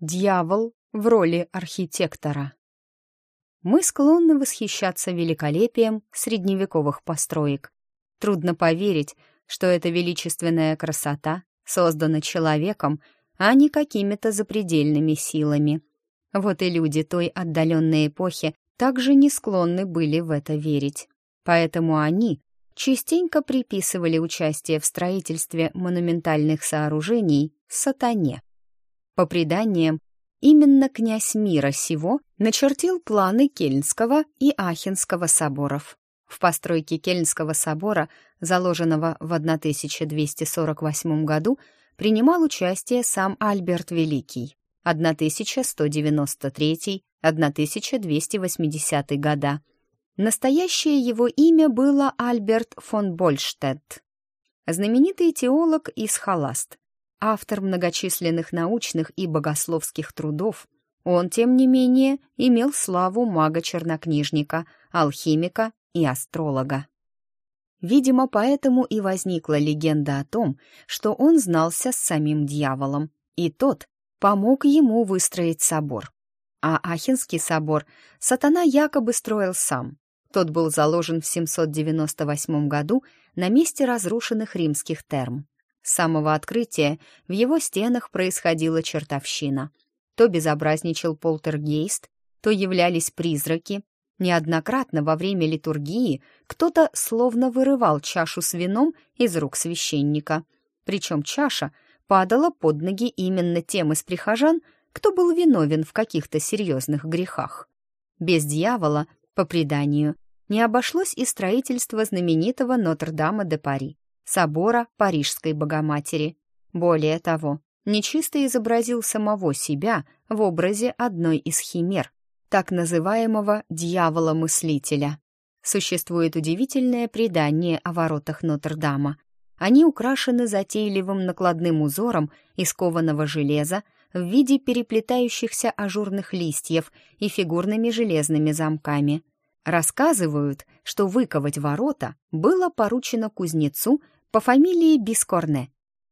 Дьявол в роли архитектора. Мы склонны восхищаться великолепием средневековых построек. Трудно поверить, что эта величественная красота создана человеком, а не какими-то запредельными силами. Вот и люди той отдаленной эпохи также не склонны были в это верить. Поэтому они частенько приписывали участие в строительстве монументальных сооружений сатане. По преданиям, именно князь мира сего начертил планы Кельнского и Ахенского соборов. В постройке Кельнского собора, заложенного в 1248 году, принимал участие сам Альберт Великий. 1193-1280 года. Настоящее его имя было Альберт фон Больштедт. Знаменитый теолог и схоласт, автор многочисленных научных и богословских трудов, он, тем не менее, имел славу мага-чернокнижника, алхимика и астролога. Видимо, поэтому и возникла легенда о том, что он знался с самим дьяволом, и тот помог ему выстроить собор. А Ахенский собор сатана якобы строил сам. Тот был заложен в 798 году на месте разрушенных римских терм. Самого открытия в его стенах происходила чертовщина. То безобразничал полтергейст, то являлись призраки. Неоднократно во время литургии кто-то словно вырывал чашу с вином из рук священника. Причем чаша падала под ноги именно тем из прихожан, кто был виновен в каких-то серьезных грехах. Без дьявола, по преданию, не обошлось и строительство знаменитого Нотр-Дама де Пари собора Парижской Богоматери. Более того, нечисто изобразил самого себя в образе одной из химер, так называемого «дьявола-мыслителя». Существует удивительное предание о воротах Нотр-Дама. Они украшены затейливым накладным узором из кованого железа в виде переплетающихся ажурных листьев и фигурными железными замками. Рассказывают, что выковать ворота было поручено кузнецу по фамилии Бискорне.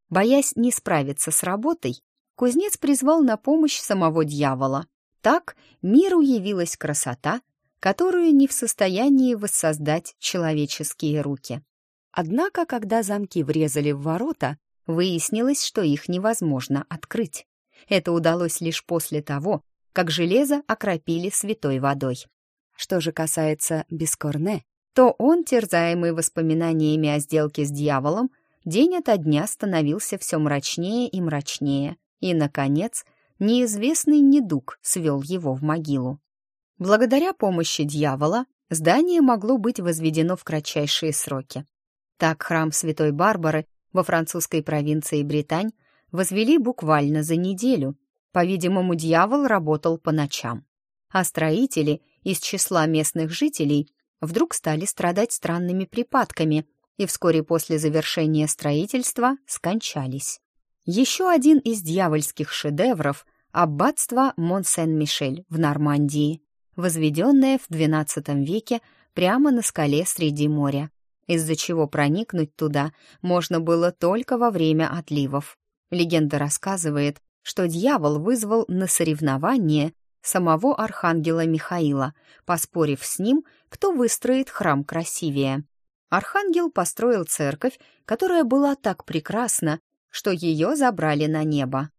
Боясь не справиться с работой, кузнец призвал на помощь самого дьявола. Так миру явилась красота, которую не в состоянии воссоздать человеческие руки. Однако, когда замки врезали в ворота, выяснилось, что их невозможно открыть. Это удалось лишь после того, как железо окропили святой водой. Что же касается Бескорне, то он, терзаемый воспоминаниями о сделке с дьяволом, день ото дня становился все мрачнее и мрачнее, и, наконец, неизвестный недуг свел его в могилу. Благодаря помощи дьявола здание могло быть возведено в кратчайшие сроки. Так храм Святой Барбары во французской провинции Британь возвели буквально за неделю. По-видимому, дьявол работал по ночам. А строители из числа местных жителей вдруг стали страдать странными припадками и вскоре после завершения строительства скончались. Еще один из дьявольских шедевров — аббатство Монсен-Мишель в Нормандии, возведенное в XII веке прямо на скале среди моря, из-за чего проникнуть туда можно было только во время отливов. Легенда рассказывает, что дьявол вызвал на соревнование самого архангела Михаила, поспорив с ним, кто выстроит храм красивее. Архангел построил церковь, которая была так прекрасна, что ее забрали на небо.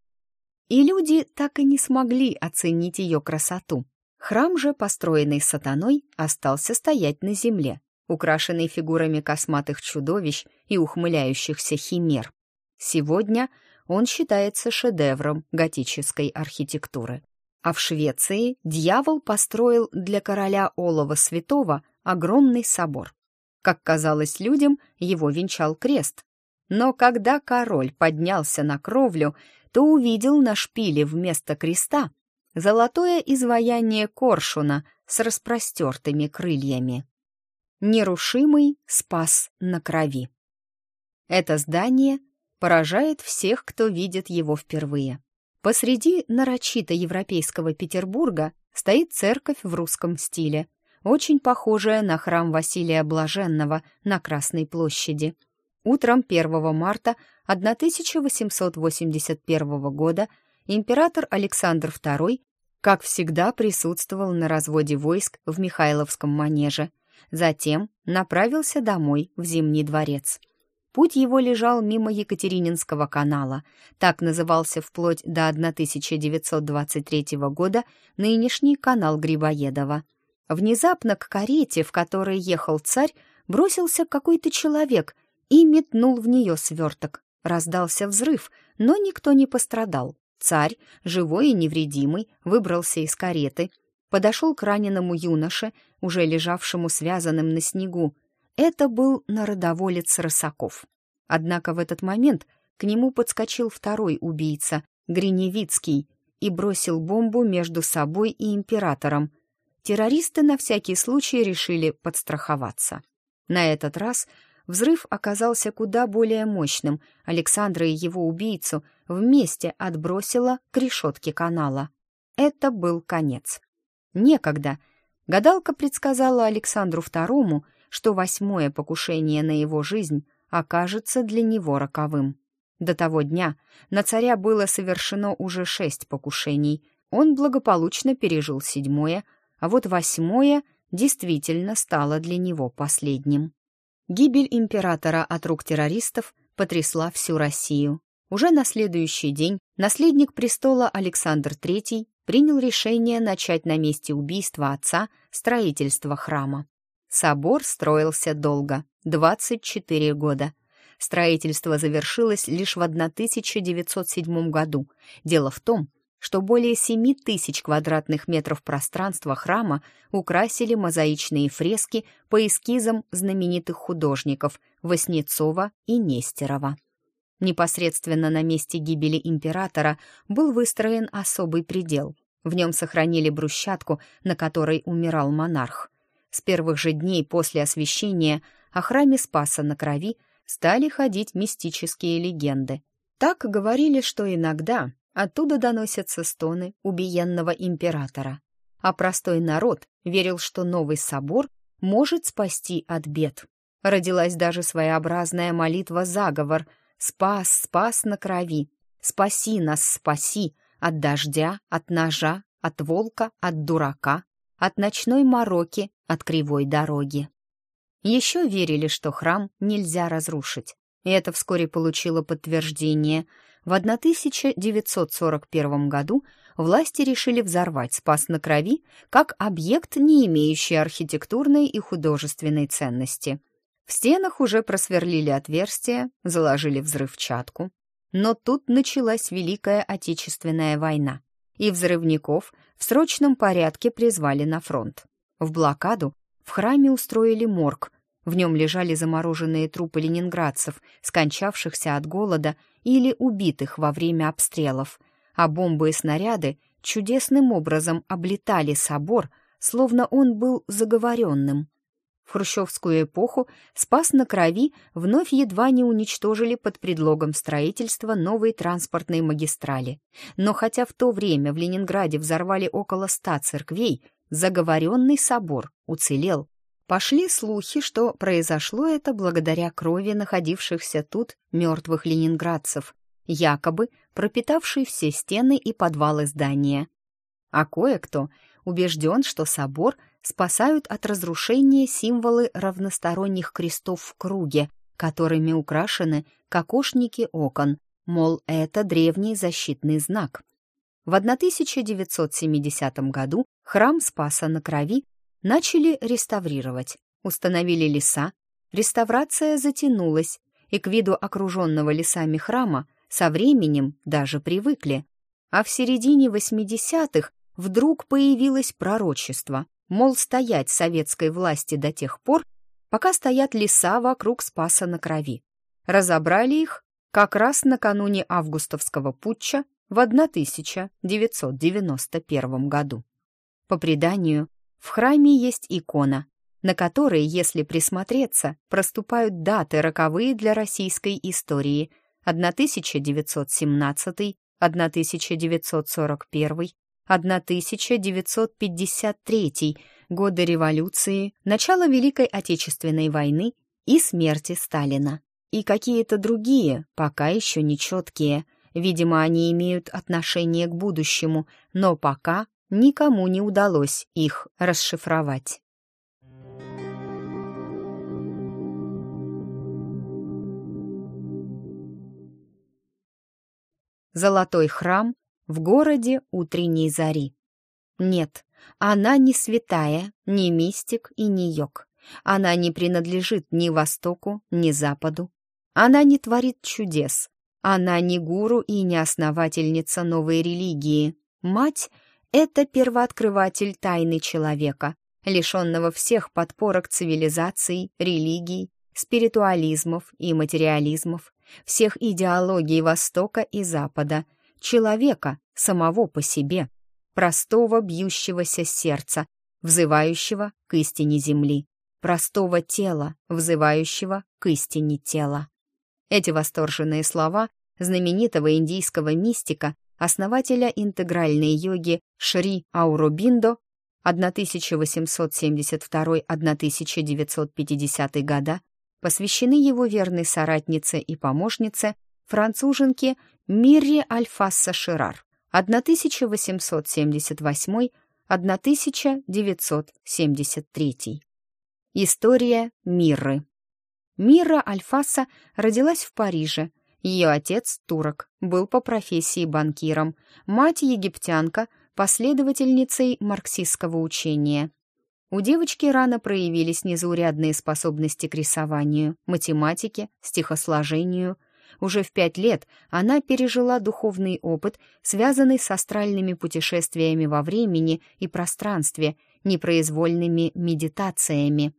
И люди так и не смогли оценить ее красоту. Храм же, построенный сатаной, остался стоять на земле, украшенный фигурами косматых чудовищ и ухмыляющихся химер. Сегодня он считается шедевром готической архитектуры. А в Швеции дьявол построил для короля Олова Святого огромный собор. Как казалось людям, его венчал крест. Но когда король поднялся на кровлю, то увидел на шпиле вместо креста золотое изваяние коршуна с распростертыми крыльями. Нерушимый спас на крови. Это здание поражает всех, кто видит его впервые. Посреди нарочито европейского Петербурга стоит церковь в русском стиле, очень похожая на храм Василия Блаженного на Красной площади. Утром 1 марта 1881 года император Александр II, как всегда, присутствовал на разводе войск в Михайловском манеже. Затем направился домой, в Зимний дворец. Путь его лежал мимо Екатерининского канала, так назывался вплоть до 1923 года нынешний канал Грибоедова. Внезапно к карете, в которой ехал царь, бросился какой-то человек и метнул в нее сверток. Раздался взрыв, но никто не пострадал. Царь, живой и невредимый, выбрался из кареты, подошел к раненому юноше, уже лежавшему связанным на снегу. Это был народоволец Рысаков. Однако в этот момент к нему подскочил второй убийца, Гриневицкий, и бросил бомбу между собой и императором. Террористы на всякий случай решили подстраховаться. На этот раз взрыв оказался куда более мощным. Александра и его убийцу вместе отбросило к решетке канала. Это был конец. Некогда. Гадалка предсказала Александру II, что восьмое покушение на его жизнь окажется для него роковым. До того дня на царя было совершено уже шесть покушений. Он благополучно пережил седьмое, а вот восьмое действительно стало для него последним. Гибель императора от рук террористов потрясла всю Россию. Уже на следующий день наследник престола Александр III принял решение начать на месте убийства отца строительство храма. Собор строился долго, 24 года. Строительство завершилось лишь в 1907 году. Дело в том, что более 7 тысяч квадратных метров пространства храма украсили мозаичные фрески по эскизам знаменитых художников Васнецова и Нестерова. Непосредственно на месте гибели императора был выстроен особый предел. В нем сохранили брусчатку, на которой умирал монарх. С первых же дней после освящения о храме Спаса на Крови стали ходить мистические легенды. Так говорили, что иногда оттуда доносятся стоны убиенного императора. А простой народ верил, что новый собор может спасти от бед. Родилась даже своеобразная молитва-заговор «Спас, спас на крови! Спаси нас, спаси! От дождя, от ножа, от волка, от дурака, от ночной мороки, от кривой дороги». Еще верили, что храм нельзя разрушить. И это вскоре получило подтверждение. В 1941 году власти решили взорвать Спас на Крови как объект, не имеющий архитектурной и художественной ценности. В стенах уже просверлили отверстия, заложили взрывчатку. Но тут началась Великая Отечественная война, и взрывников в срочном порядке призвали на фронт. В блокаду в храме устроили морг. В нем лежали замороженные трупы ленинградцев, скончавшихся от голода или убитых во время обстрелов, а бомбы и снаряды чудесным образом облетали собор, словно он был заговоренным. В хрущевскую эпоху Спас на Крови вновь едва не уничтожили под предлогом строительства новой транспортной магистрали. Но хотя в то время в Ленинграде взорвали около ста церквей, заговоренный собор уцелел. Пошли слухи, что произошло это благодаря крови находившихся тут мертвых ленинградцев, якобы пропитавшей все стены и подвалы здания. А кое-кто убежден, что собор спасают от разрушения символы равносторонних крестов в круге, которыми украшены кокошники окон, мол, это древний защитный знак. В 1970 году храм Спаса на Крови начали реставрировать, установили леса, реставрация затянулась, и к виду окруженного лесами храма со временем даже привыкли. А в середине 80-х вдруг появилось пророчество, мол, стоять советской власти до тех пор, пока стоят леса вокруг Спаса на Крови. Разобрали их как раз накануне августовского путча в 1991 году. По преданию, в храме есть икона, на которой, если присмотреться, проступают даты роковые для российской истории 1917, 1941, 1953, годы революции, начало Великой Отечественной войны и смерти Сталина. И какие-то другие, пока еще нечеткие – Видимо, они имеют отношение к будущему, но пока никому не удалось их расшифровать. Золотой храм в городе утренней зари. Нет, она не святая, не мистик и не йог. Она не принадлежит ни Востоку, ни Западу. Она не творит чудес. Она не гуру и не основательница новой религии. Мать — это первооткрыватель тайны человека, лишенного всех подпорок цивилизаций, религий, спиритуализмов и материализмов, всех идеологий Востока и Запада, человека самого по себе, простого бьющегося сердца, взывающего к истине Земли, простого тела, взывающего к истине тела. Эти восторженные слова знаменитого индийского мистика, основателя интегральной йоги Шри Ауробиндо 1872-1950 года посвящены его верной соратнице и помощнице, француженке Мирре Альфасса Ширар 1878-1973. История Мирры Мира Альфаса родилась в Париже. Ее отец, турок, был по профессии банкиром, мать египтянка, последовательницей марксистского учения. У девочки рано проявились незаурядные способности к рисованию, математике, стихосложению. Уже в пять лет она пережила духовный опыт, связанный с астральными путешествиями во времени и пространстве, непроизвольными медитациями.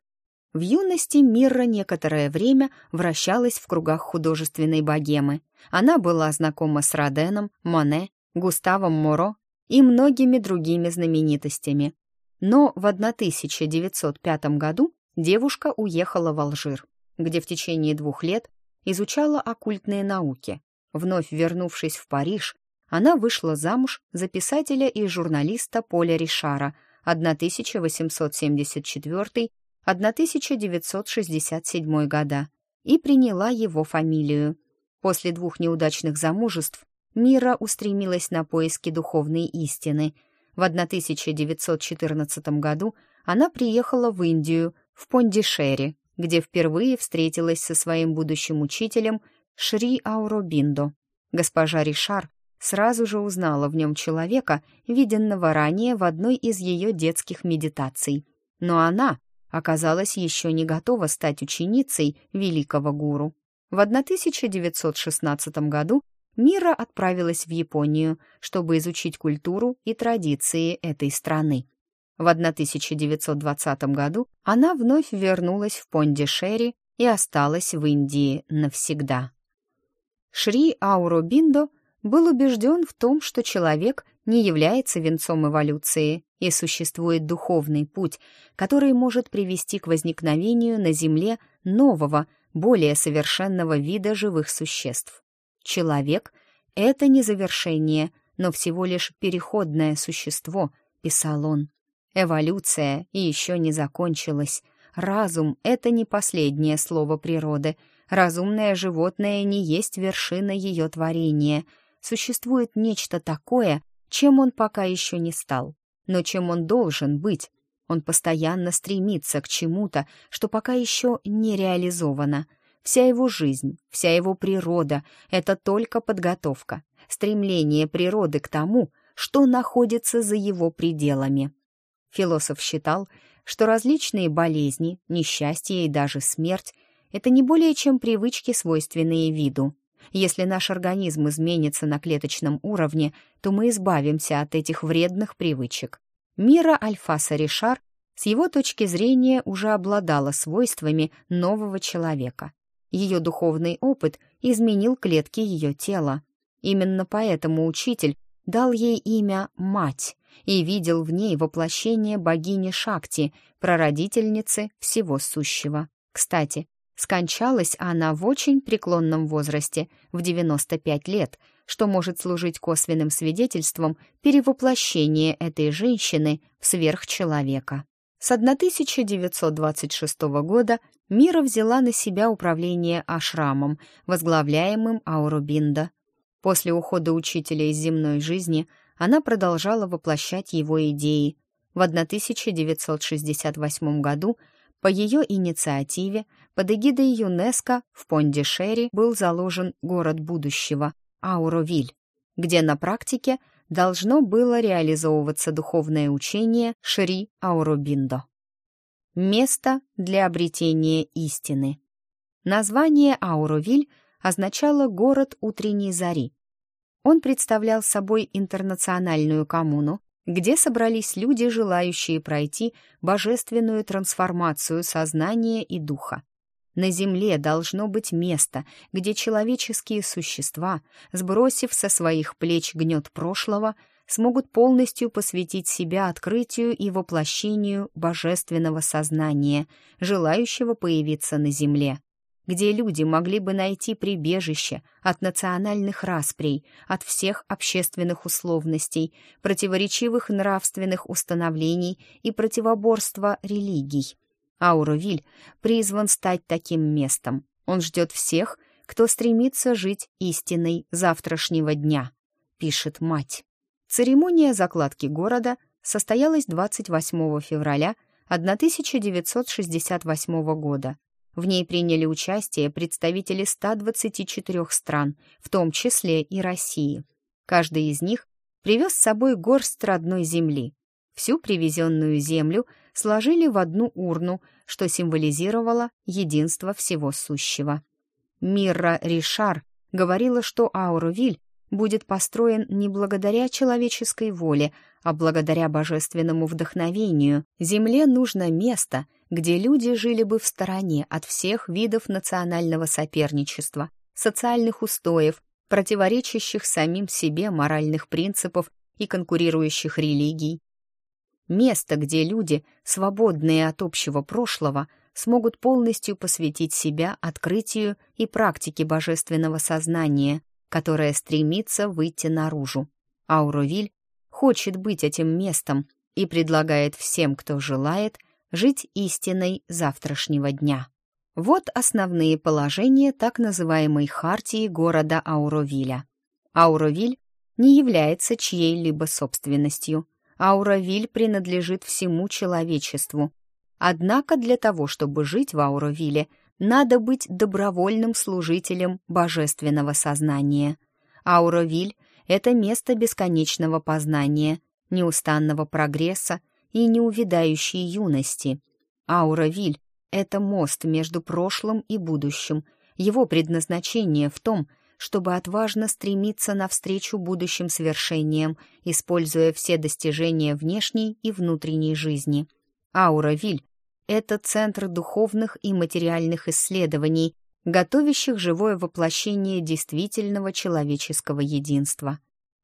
В юности Мирра некоторое время вращалась в кругах художественной богемы. Она была знакома с Роденом, Моне, Густавом Моро и многими другими знаменитостями. Но в 1905 году девушка уехала в Алжир, где в течение двух лет изучала оккультные науки. Вновь вернувшись в Париж, она вышла замуж за писателя и журналиста Поля Ришара 1874-1967 года и приняла его фамилию. После двух неудачных замужеств Мира устремилась на поиски духовной истины – в 1914 году она приехала в Индию, в Пондишери, где впервые встретилась со своим будущим учителем Шри Ауробиндо. Госпожа Ришар сразу же узнала в нем человека, виденного ранее в одной из ее детских медитаций. Но она оказалась еще не готова стать ученицей великого гуру. В 1916 году Мира отправилась в Японию, чтобы изучить культуру и традиции этой страны. В 1920 году она вновь вернулась в Пондишери и осталась в Индии навсегда. Шри Ауробиндо был убежден в том, что человек не является венцом эволюции и существует духовный путь, который может привести к возникновению на Земле нового, более совершенного вида живых существ. Человек — это не завершение, но всего лишь переходное существо, писал он. Эволюция еще не закончилась. Разум — это не последнее слово природы. Разумное животное не есть вершина ее творения. Существует нечто такое, чем он пока еще не стал, но чем он должен быть. Он постоянно стремится к чему-то, что пока еще не реализовано — Вся его жизнь, вся его природа — это только подготовка, стремление природы к тому, что находится за его пределами. Философ считал, что различные болезни, несчастье и даже смерть — это не более чем привычки, свойственные виду. Если наш организм изменится на клеточном уровне, то мы избавимся от этих вредных привычек. Мира Альфаса Ришар с его точки зрения уже обладала свойствами нового человека. Ее духовный опыт изменил клетки ее тела. Именно поэтому учитель дал ей имя «Мать» и видел в ней воплощение богини Шакти, прародительницы всего сущего. Кстати, скончалась она в очень преклонном возрасте, в 95 лет, что может служить косвенным свидетельством перевоплощения этой женщины в сверхчеловека. С 1926 года Мира взяла на себя управление ашрамом, возглавляемым Аурубинда. После ухода учителя из земной жизни она продолжала воплощать его идеи. В 1968 году по ее инициативе под эгидой ЮНЕСКО в Понди-Шерри был заложен город будущего – Ауровиль, где на практике должно было реализовываться духовное учение Шри Ауробиндо. Место для обретения истины. Название Ауровиль означало «город утренней зари». Он представлял собой интернациональную коммуну, где собрались люди, желающие пройти божественную трансформацию сознания и духа. На Земле должно быть место, где человеческие существа, сбросив со своих плеч гнет прошлого, смогут полностью посвятить себя открытию и воплощению божественного сознания, желающего появиться на Земле где люди могли бы найти прибежище от национальных расприй, от всех общественных условностей, противоречивых нравственных установлений и противоборства религий. Ауровиль призван стать таким местом. Он ждет всех, кто стремится жить истиной завтрашнего дня, пишет мать. Церемония закладки города состоялась 28 февраля 1968 года в ней приняли участие представители 124 стран, в том числе и России. Каждый из них привез с собой горсть родной земли. Всю привезенную землю сложили в одну урну, что символизировало единство всего сущего. Мирра Ришар говорила, что Аурувиль будет построен не благодаря человеческой воле, а благодаря божественному вдохновению. Земле нужно место — где люди жили бы в стороне от всех видов национального соперничества, социальных устоев, противоречащих самим себе моральных принципов и конкурирующих религий. Место, где люди, свободные от общего прошлого, смогут полностью посвятить себя открытию и практике божественного сознания, которое стремится выйти наружу. Ауровиль хочет быть этим местом и предлагает всем, кто желает, жить истиной завтрашнего дня. Вот основные положения так называемой хартии города Ауровиля. Ауровиль не является чьей-либо собственностью. Ауровиль принадлежит всему человечеству. Однако для того, чтобы жить в Ауровиле, надо быть добровольным служителем божественного сознания. Ауровиль — это место бесконечного познания, неустанного прогресса и неувядающей юности. Аура-Виль — это мост между прошлым и будущим. Его предназначение в том, чтобы отважно стремиться навстречу будущим свершениям, используя все достижения внешней и внутренней жизни. Аура-Виль — это центр духовных и материальных исследований, готовящих живое воплощение действительного человеческого единства.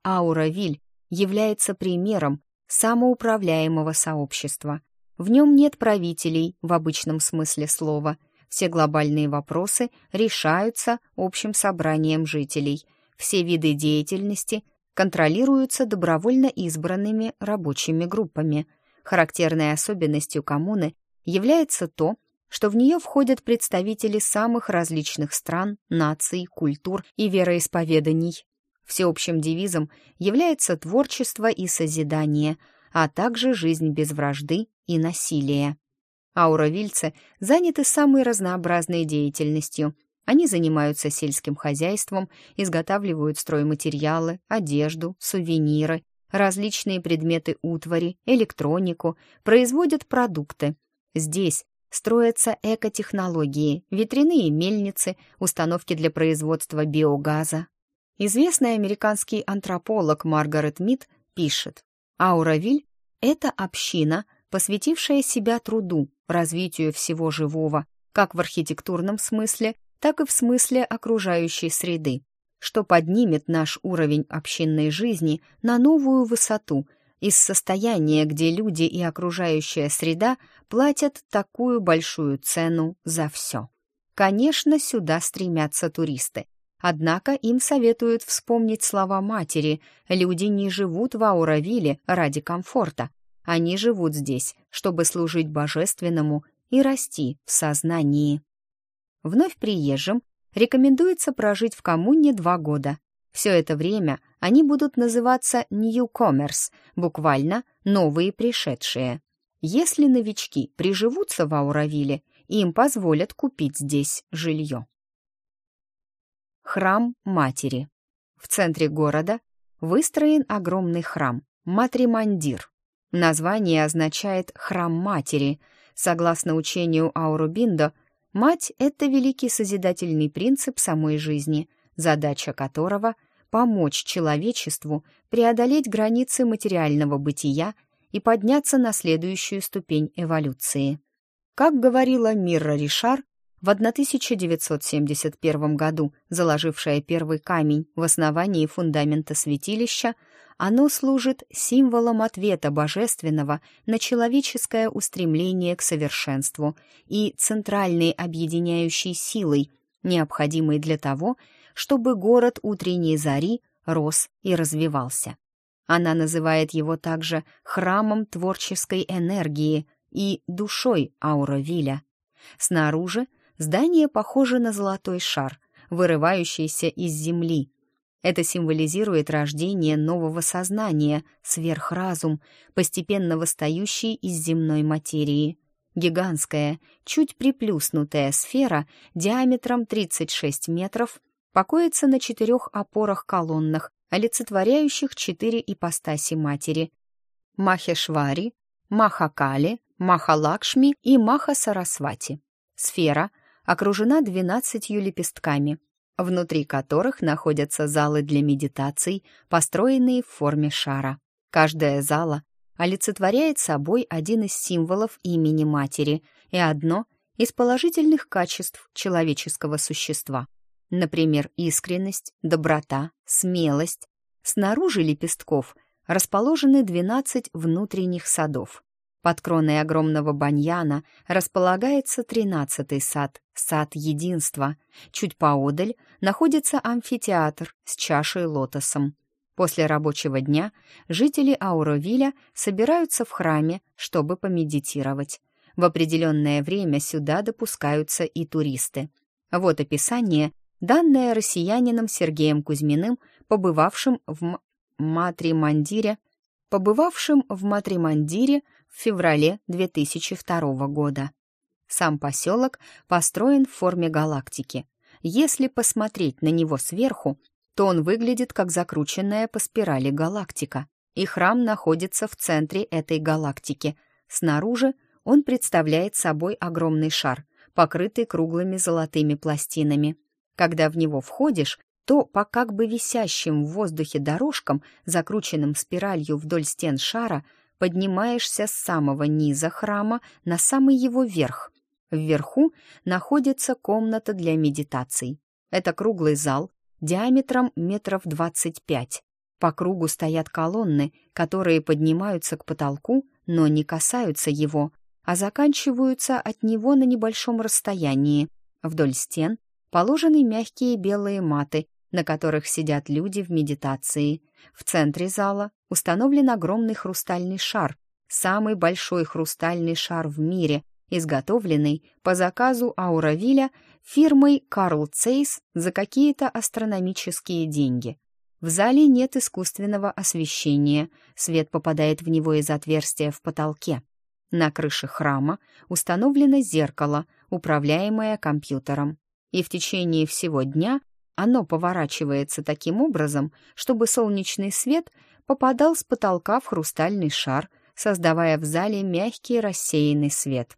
Аура-Виль является примером самоуправляемого сообщества. В нем нет правителей в обычном смысле слова. Все глобальные вопросы решаются общим собранием жителей. Все виды деятельности контролируются добровольно избранными рабочими группами. Характерной особенностью коммуны является то, что в нее входят представители самых различных стран, наций, культур и вероисповеданий. Всеобщим девизом является творчество и созидание, а также жизнь без вражды и насилия. Ауровильцы заняты самой разнообразной деятельностью. Они занимаются сельским хозяйством, изготавливают стройматериалы, одежду, сувениры, различные предметы утвари, электронику, производят продукты. Здесь строятся экотехнологии, ветряные мельницы, установки для производства биогаза, Известный американский антрополог Маргарет Мид пишет, «Ауравиль — это община, посвятившая себя труду, развитию всего живого, как в архитектурном смысле, так и в смысле окружающей среды, что поднимет наш уровень общинной жизни на новую высоту из состояния, где люди и окружающая среда платят такую большую цену за все. Конечно, сюда стремятся туристы, Однако им советуют вспомнить слова матери. Люди не живут в Ауравиле ради комфорта. Они живут здесь, чтобы служить божественному и расти в сознании. Вновь приезжим рекомендуется прожить в коммуне два года. Все это время они будут называться newcomers, буквально «новые пришедшие». Если новички приживутся в Ауравиле, им позволят купить здесь жилье. Храм Матери. В центре города выстроен огромный храм Матримандир. Название означает «храм матери». Согласно учению Аурубиндо, мать — это великий созидательный принцип самой жизни, задача которого — помочь человечеству преодолеть границы материального бытия и подняться на следующую ступень эволюции. Как говорила Мирра Ришар, в 1971 году заложившая первый камень в основании фундамента святилища, оно служит символом ответа божественного на человеческое устремление к совершенству и центральной объединяющей силой, необходимой для того, чтобы город утренней зари рос и развивался. Она называет его также храмом творческой энергии и душой Ауровиля. Снаружи здание похоже на золотой шар, вырывающийся из земли. Это символизирует рождение нового сознания, сверхразум, постепенно восстающий из земной материи. Гигантская, чуть приплюснутая сфера диаметром 36 метров покоится на четырех опорах-колоннах, олицетворяющих четыре ипостаси матери — Махешвари, Махакали, Махалакшми и Маха-Сарасвати. Сфера окружена двенадцатью лепестками, внутри которых находятся залы для медитаций, построенные в форме шара. Каждая зала олицетворяет собой один из символов имени матери и одно из положительных качеств человеческого существа. Например, искренность, доброта, смелость. Снаружи лепестков расположены 12 внутренних садов. Под кроной огромного баньяна располагается тринадцатый сад, сад единства. Чуть поодаль находится амфитеатр с чашей лотосом. После рабочего дня жители Ауровиля собираются в храме, чтобы помедитировать. В определенное время сюда допускаются и туристы. Вот описание, данное россиянином Сергеем Кузьминым, побывавшим в Матримандире, побывавшим в Матримандире в феврале 2002 года. Сам поселок построен в форме галактики. Если посмотреть на него сверху, то он выглядит как закрученная по спирали галактика, и храм находится в центре этой галактики. Снаружи он представляет собой огромный шар, покрытый круглыми золотыми пластинами. Когда в него входишь, то по как бы висящим в воздухе дорожкам, закрученным спиралью вдоль стен шара, поднимаешься с самого низа храма на самый его верх. Вверху находится комната для медитаций. Это круглый зал диаметром метров двадцать пять. По кругу стоят колонны, которые поднимаются к потолку, но не касаются его, а заканчиваются от него на небольшом расстоянии. Вдоль стен положены мягкие белые маты, на которых сидят люди в медитации. В центре зала установлен огромный хрустальный шар, самый большой хрустальный шар в мире, изготовленный по заказу Ауравиля фирмой Карл Цейс за какие-то астрономические деньги. В зале нет искусственного освещения, свет попадает в него из отверстия в потолке. На крыше храма установлено зеркало, управляемое компьютером. И в течение всего дня оно поворачивается таким образом, чтобы солнечный свет попадал с потолка в хрустальный шар, создавая в зале мягкий рассеянный свет.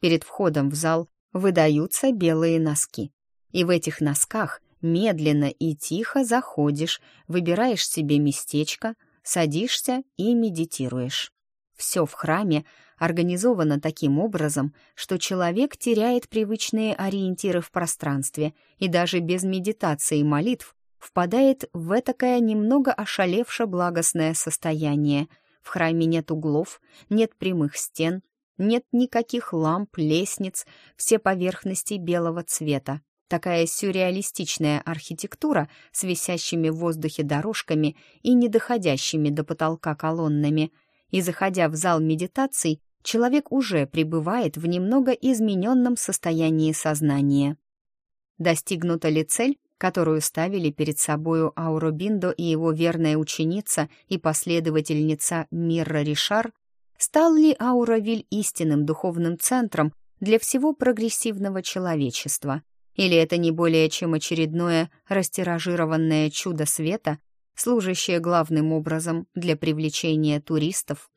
Перед входом в зал выдаются белые носки. И в этих носках медленно и тихо заходишь, выбираешь себе местечко, садишься и медитируешь. Все в храме организовано таким образом, что человек теряет привычные ориентиры в пространстве и даже без медитации и молитв впадает в этакое немного ошалевше благостное состояние. В храме нет углов, нет прямых стен, нет никаких ламп, лестниц, все поверхности белого цвета. Такая сюрреалистичная архитектура с висящими в воздухе дорожками и не доходящими до потолка колоннами. И заходя в зал медитаций, человек уже пребывает в немного измененном состоянии сознания. Достигнута ли цель, которую ставили перед собою Ауробиндо и его верная ученица и последовательница Мирра Ришар, стал ли Ауравиль истинным духовным центром для всего прогрессивного человечества? Или это не более чем очередное растиражированное чудо света, служащее главным образом для привлечения туристов?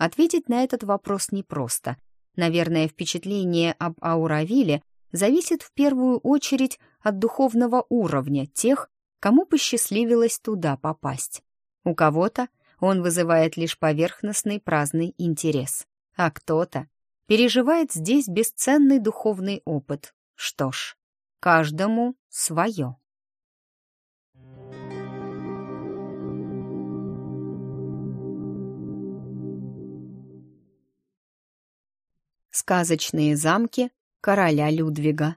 Ответить на этот вопрос непросто. Наверное, впечатление об Ауравиле зависит в первую очередь от духовного уровня тех, кому посчастливилось туда попасть. У кого-то он вызывает лишь поверхностный праздный интерес, а кто-то переживает здесь бесценный духовный опыт. Что ж, каждому свое. Сказочные замки короля Людвига.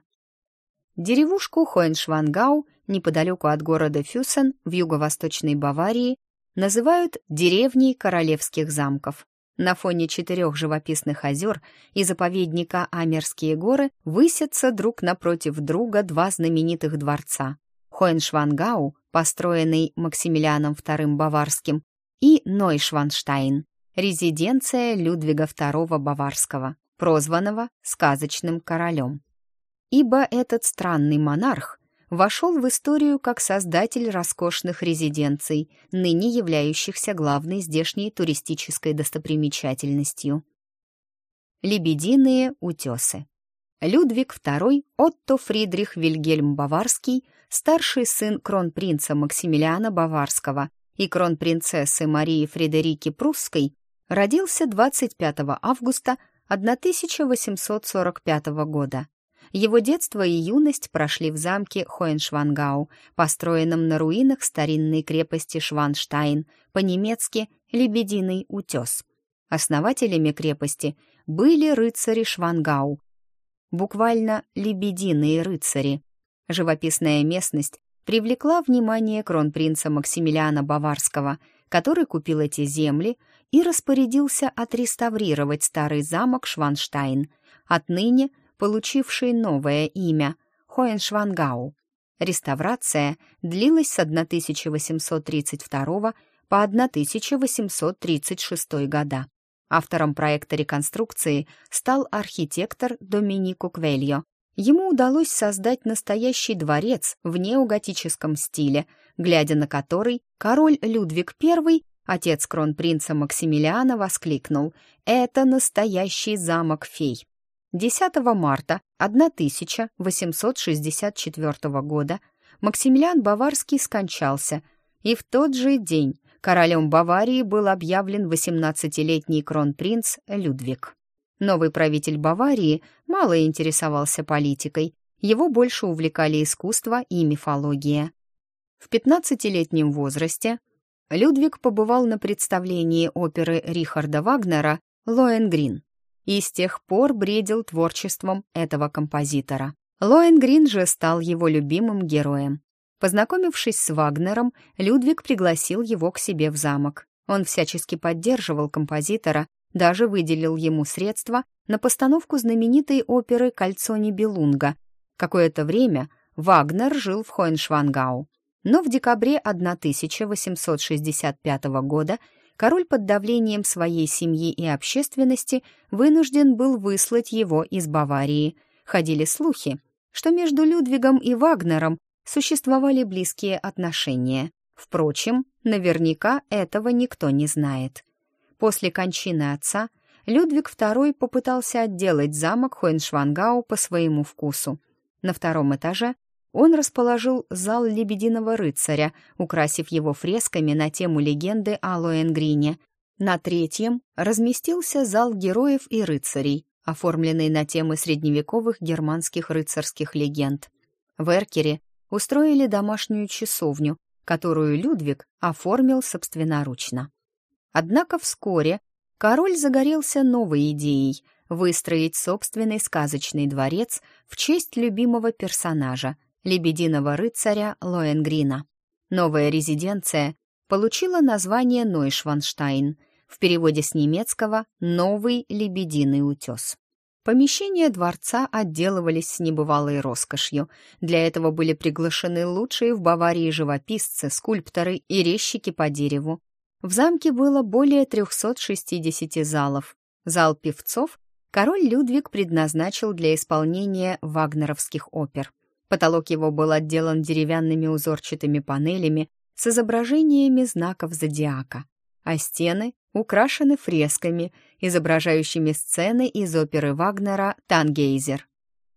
Деревушку Хоеншвангау, неподалеку от города Фюсен в юго-восточной Баварии, называют «деревней королевских замков». На фоне четырех живописных озер и заповедника Амерские горы высятся друг напротив друга два знаменитых дворца. Хоеншвангау, построенный Максимилианом II Баварским, и Нойшванштайн, резиденция Людвига II Баварского прозванного сказочным королем. Ибо этот странный монарх вошел в историю как создатель роскошных резиденций, ныне являющихся главной здешней туристической достопримечательностью. Лебединые утесы. Людвиг II Отто Фридрих Вильгельм Баварский, старший сын кронпринца Максимилиана Баварского и кронпринцессы Марии Фредерики Прусской, родился 25 августа 1845 года. Его детство и юность прошли в замке Хоеншвангау, построенном на руинах старинной крепости Шванштайн, по-немецки «Лебединый утес». Основателями крепости были рыцари Швангау, буквально «лебединые рыцари». Живописная местность привлекла внимание кронпринца Максимилиана Баварского, который купил эти земли и распорядился отреставрировать старый замок Шванштайн, отныне получивший новое имя — Хоеншвангау. Реставрация длилась с 1832 по 1836 года. Автором проекта реконструкции стал архитектор Доминико Квельо. Ему удалось создать настоящий дворец в неоготическом стиле, глядя на который король Людвиг I Отец кронпринца Максимилиана воскликнул «Это настоящий замок фей». 10 марта 1864 года Максимилиан Баварский скончался, и в тот же день королем Баварии был объявлен 18-летний кронпринц Людвиг. Новый правитель Баварии мало интересовался политикой, его больше увлекали искусство и мифология. В 15-летнем возрасте Людвиг побывал на представлении оперы Рихарда Вагнера «Лоэнгрин» и с тех пор бредил творчеством этого композитора. Лоэнгрин же стал его любимым героем. Познакомившись с Вагнером, Людвиг пригласил его к себе в замок. Он всячески поддерживал композитора, даже выделил ему средства на постановку знаменитой оперы «Кольцо Нибелунга». Какое-то время Вагнер жил в Хоеншвангау. Но в декабре 1865 года король под давлением своей семьи и общественности вынужден был выслать его из Баварии. Ходили слухи, что между Людвигом и Вагнером существовали близкие отношения. Впрочем, наверняка этого никто не знает. После кончины отца Людвиг II попытался отделать замок Хоеншвангау по своему вкусу. На втором этаже он расположил зал «Лебединого рыцаря», украсив его фресками на тему легенды о Лоэнгрине. На третьем разместился зал героев и рыцарей, оформленный на темы средневековых германских рыцарских легенд. В Эркере устроили домашнюю часовню, которую Людвиг оформил собственноручно. Однако вскоре король загорелся новой идеей — выстроить собственный сказочный дворец в честь любимого персонажа, лебединого рыцаря Лоенгрина. Новая резиденция получила название Нойшванштайн, в переводе с немецкого «Новый лебединый утес». Помещения дворца отделывались с небывалой роскошью. Для этого были приглашены лучшие в Баварии живописцы, скульпторы и резчики по дереву. В замке было более 360 залов. Зал певцов король Людвиг предназначил для исполнения вагнеровских опер. Потолок его был отделан деревянными узорчатыми панелями с изображениями знаков зодиака, а стены украшены фресками, изображающими сцены из оперы Вагнера «Тангейзер».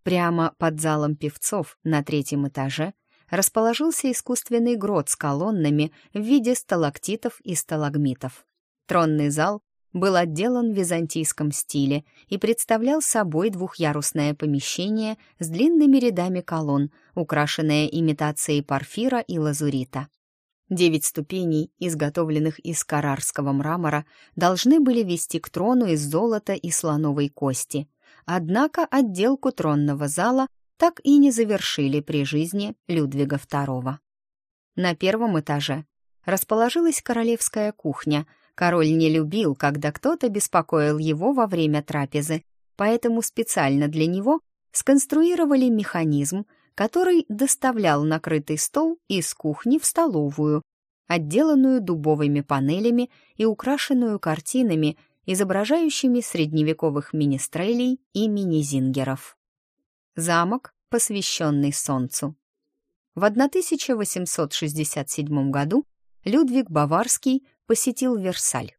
Прямо под залом певцов на третьем этаже расположился искусственный грот с колоннами в виде сталактитов и сталагмитов. Тронный зал был отделан в византийском стиле и представлял собой двухъярусное помещение с длинными рядами колонн, украшенное имитацией порфира и лазурита. Девять ступеней, изготовленных из карарского мрамора, должны были вести к трону из золота и слоновой кости. Однако отделку тронного зала так и не завершили при жизни Людвига II. На первом этаже расположилась королевская кухня. Король не любил, когда кто-то беспокоил его во время трапезы, поэтому специально для него сконструировали механизм, который доставлял накрытый стол из кухни в столовую, отделанную дубовыми панелями и украшенную картинами, изображающими средневековых министрелей и мини-зингеров. Замок, посвященный Солнцу. В 1867 году Людвиг Баварский посетил Версаль,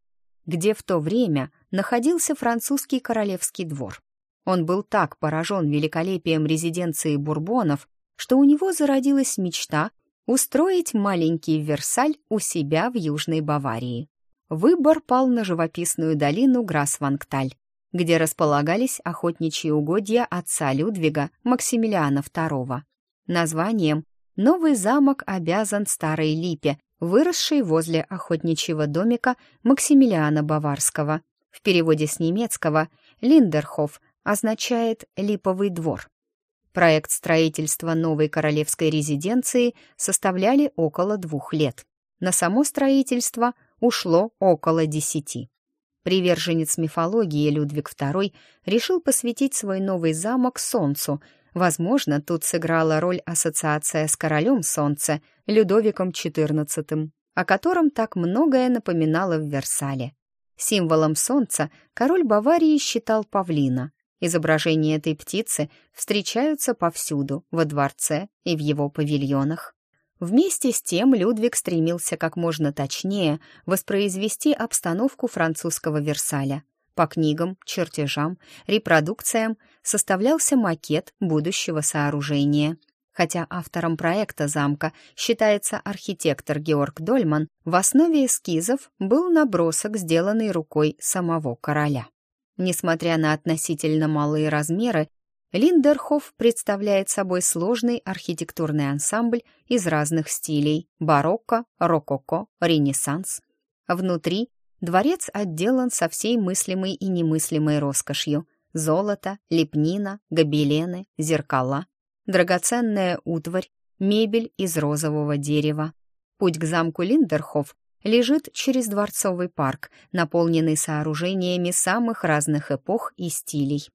где в то время находился французский королевский двор. Он был так поражен великолепием резиденции Бурбонов, что у него зародилась мечта устроить маленький Версаль у себя в Южной Баварии. Выбор пал на живописную долину Грасвангталь, где располагались охотничьи угодья отца Людвига Максимилиана II. Названием новый замок обязан старой липе, выросшей возле охотничьего домика Максимилиана Баварского. В переводе с немецкого «Линдерхоф» означает «липовый двор». Проект строительства новой королевской резиденции составляли около двух лет. На само строительство ушло около десяти. Приверженец мифологии Людвиг II решил посвятить свой новый замок Солнцу. Возможно, тут сыграла роль ассоциация с королем Солнца, Людовиком XIV, о котором так многое напоминало в Версале. Символом Солнца король Баварии считал павлина, Изображения этой птицы встречаются повсюду, во дворце и в его павильонах. Вместе с тем Людвиг стремился как можно точнее воспроизвести обстановку французского Версаля. По книгам, чертежам, репродукциям составлялся макет будущего сооружения. Хотя автором проекта замка считается архитектор Георг Дольман, в основе эскизов был набросок, сделанный рукой самого короля. Несмотря на относительно малые размеры, Линдерхоф представляет собой сложный архитектурный ансамбль из разных стилей – барокко, рококо, ренессанс. Внутри дворец отделан со всей мыслимой и немыслимой роскошью – золото, лепнина, гобелены, зеркала, драгоценная утварь, мебель из розового дерева. Путь к замку Линдерхоф лежит через Дворцовый парк, наполненный сооружениями самых разных эпох и стилей.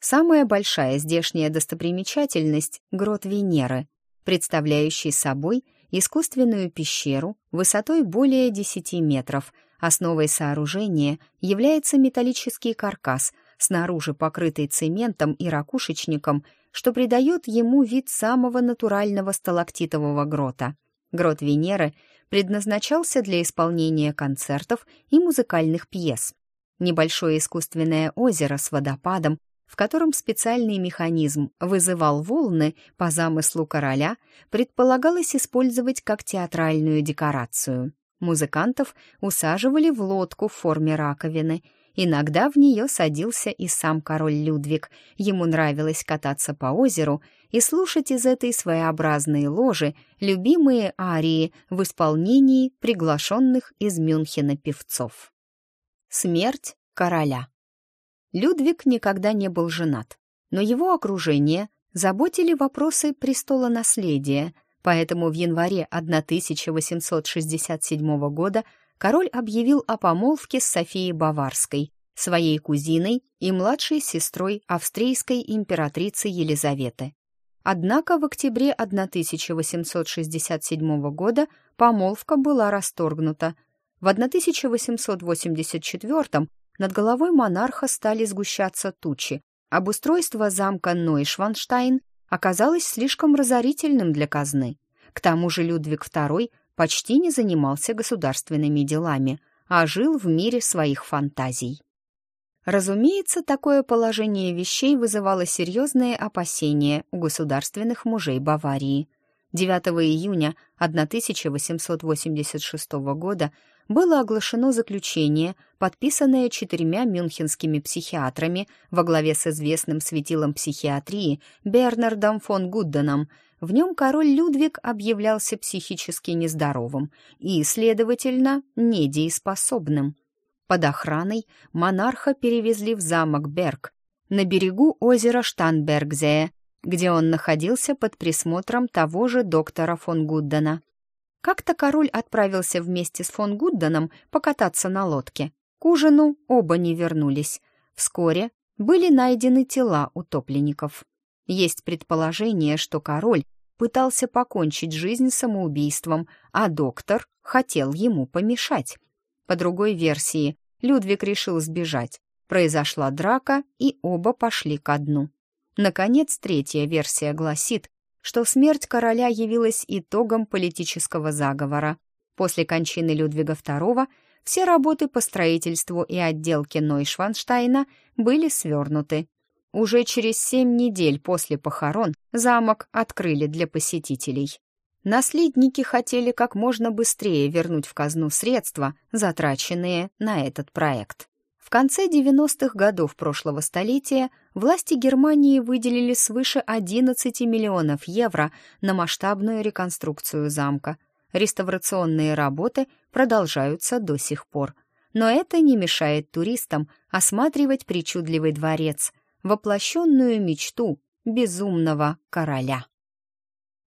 Самая большая здешняя достопримечательность — грот Венеры, представляющий собой искусственную пещеру высотой более 10 метров. Основой сооружения является металлический каркас, снаружи покрытый цементом и ракушечником, что придает ему вид самого натурального сталактитового грота. Грот Венеры — предназначался для исполнения концертов и музыкальных пьес. Небольшое искусственное озеро с водопадом, в котором специальный механизм вызывал волны по замыслу короля, предполагалось использовать как театральную декорацию. Музыкантов усаживали в лодку в форме раковины — Иногда в нее садился и сам король Людвиг. Ему нравилось кататься по озеру и слушать из этой своеобразной ложи любимые арии в исполнении приглашенных из Мюнхена певцов. Смерть короля. Людвиг никогда не был женат, но его окружение заботили вопросы престола наследия, поэтому в январе 1867 года король объявил о помолвке с Софией Баварской, своей кузиной и младшей сестрой австрийской императрицы Елизаветы. Однако в октябре 1867 года помолвка была расторгнута. В 1884 над головой монарха стали сгущаться тучи. Обустройство замка Нойшванштайн оказалось слишком разорительным для казны. К тому же Людвиг II почти не занимался государственными делами, а жил в мире своих фантазий. Разумеется, такое положение вещей вызывало серьезные опасения у государственных мужей Баварии. 9 июня 1886 года было оглашено заключение, подписанное четырьмя мюнхенскими психиатрами во главе с известным светилом психиатрии Бернардом фон Гудденом. В нем король Людвиг объявлялся психически нездоровым и, следовательно, недееспособным. Под охраной монарха перевезли в замок Берг на берегу озера Штанбергзее, где он находился под присмотром того же доктора фон Гуддена. Как-то король отправился вместе с фон Гудденом покататься на лодке. К ужину оба не вернулись. Вскоре были найдены тела утопленников. Есть предположение, что король пытался покончить жизнь самоубийством, а доктор хотел ему помешать. По другой версии, Людвиг решил сбежать. Произошла драка, и оба пошли ко дну. Наконец, третья версия гласит, что смерть короля явилась итогом политического заговора. После кончины Людвига II все работы по строительству и отделке Нойшванштайна были свернуты. Уже через семь недель после похорон замок открыли для посетителей. Наследники хотели как можно быстрее вернуть в казну средства, затраченные на этот проект. В конце 90-х годов прошлого столетия власти Германии выделили свыше 11 миллионов евро на масштабную реконструкцию замка. Реставрационные работы продолжаются до сих пор. Но это не мешает туристам осматривать причудливый дворец, воплощенную мечту безумного короля.